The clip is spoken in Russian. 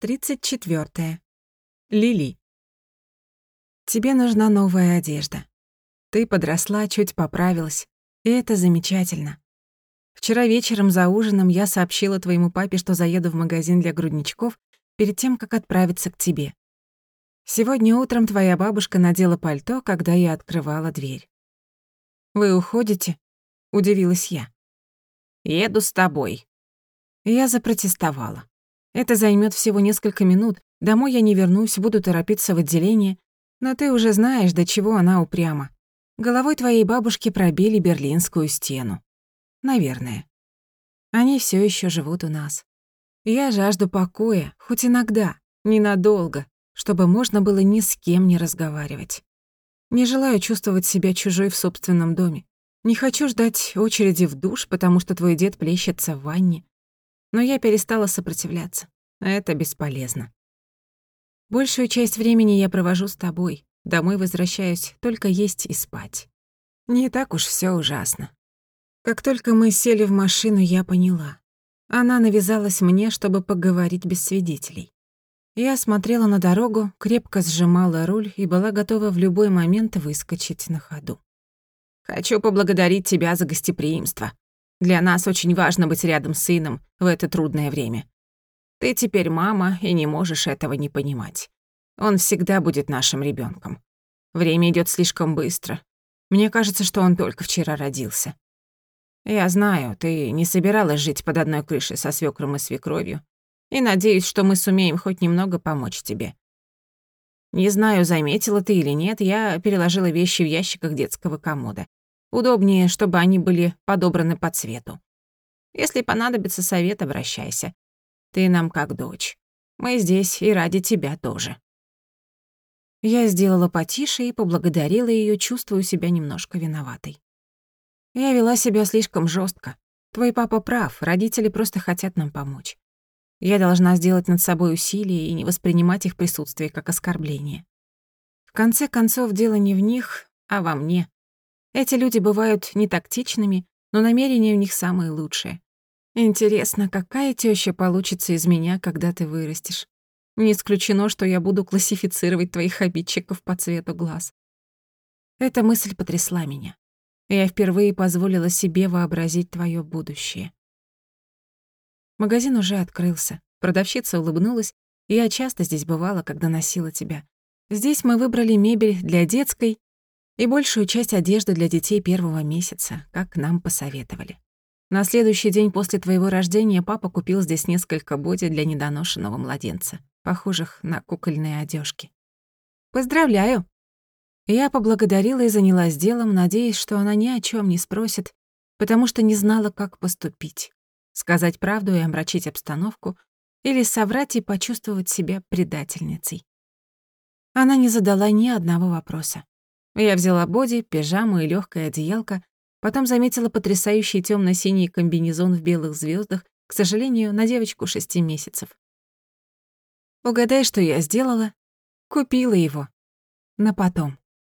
34. Лили. Тебе нужна новая одежда. Ты подросла, чуть поправилась, и это замечательно. Вчера вечером за ужином я сообщила твоему папе, что заеду в магазин для грудничков перед тем, как отправиться к тебе. Сегодня утром твоя бабушка надела пальто, когда я открывала дверь. «Вы уходите?» — удивилась я. «Еду с тобой». Я запротестовала. Это займет всего несколько минут. Домой я не вернусь, буду торопиться в отделение. Но ты уже знаешь, до чего она упряма. Головой твоей бабушки пробили Берлинскую стену. Наверное. Они все еще живут у нас. Я жажду покоя, хоть иногда, ненадолго, чтобы можно было ни с кем не разговаривать. Не желаю чувствовать себя чужой в собственном доме. Не хочу ждать очереди в душ, потому что твой дед плещется в ванне но я перестала сопротивляться. Это бесполезно. Большую часть времени я провожу с тобой. Домой возвращаюсь только есть и спать. Не так уж все ужасно. Как только мы сели в машину, я поняла. Она навязалась мне, чтобы поговорить без свидетелей. Я смотрела на дорогу, крепко сжимала руль и была готова в любой момент выскочить на ходу. «Хочу поблагодарить тебя за гостеприимство», для нас очень важно быть рядом с сыном в это трудное время. Ты теперь мама и не можешь этого не понимать. Он всегда будет нашим ребенком. Время идет слишком быстро. Мне кажется, что он только вчера родился. Я знаю, ты не собиралась жить под одной крышей со свекром и свекровью, и надеюсь, что мы сумеем хоть немного помочь тебе. Не знаю, заметила ты или нет, я переложила вещи в ящиках детского комода. Удобнее, чтобы они были подобраны по цвету. Если понадобится совет, обращайся. Ты нам как дочь. Мы здесь и ради тебя тоже. Я сделала потише и поблагодарила ее, чувствую себя немножко виноватой. Я вела себя слишком жестко. Твой папа прав, родители просто хотят нам помочь. Я должна сделать над собой усилия и не воспринимать их присутствие как оскорбление. В конце концов, дело не в них, а во мне. Эти люди бывают не тактичными, но намерения у них самые лучшие. Интересно, какая тёща получится из меня, когда ты вырастешь? Не исключено, что я буду классифицировать твоих обидчиков по цвету глаз. Эта мысль потрясла меня. Я впервые позволила себе вообразить твоё будущее. Магазин уже открылся. Продавщица улыбнулась. Я часто здесь бывала, когда носила тебя. Здесь мы выбрали мебель для детской и большую часть одежды для детей первого месяца, как нам посоветовали. На следующий день после твоего рождения папа купил здесь несколько боди для недоношенного младенца, похожих на кукольные одежки. Поздравляю! Я поблагодарила и занялась делом, надеясь, что она ни о чем не спросит, потому что не знала, как поступить. Сказать правду и омрачить обстановку, или соврать и почувствовать себя предательницей. Она не задала ни одного вопроса. Я взяла боди, пижаму и легкое одеялко, потом заметила потрясающий темно синий комбинезон в белых звездах, к сожалению, на девочку шести месяцев. Угадай, что я сделала? Купила его. На потом.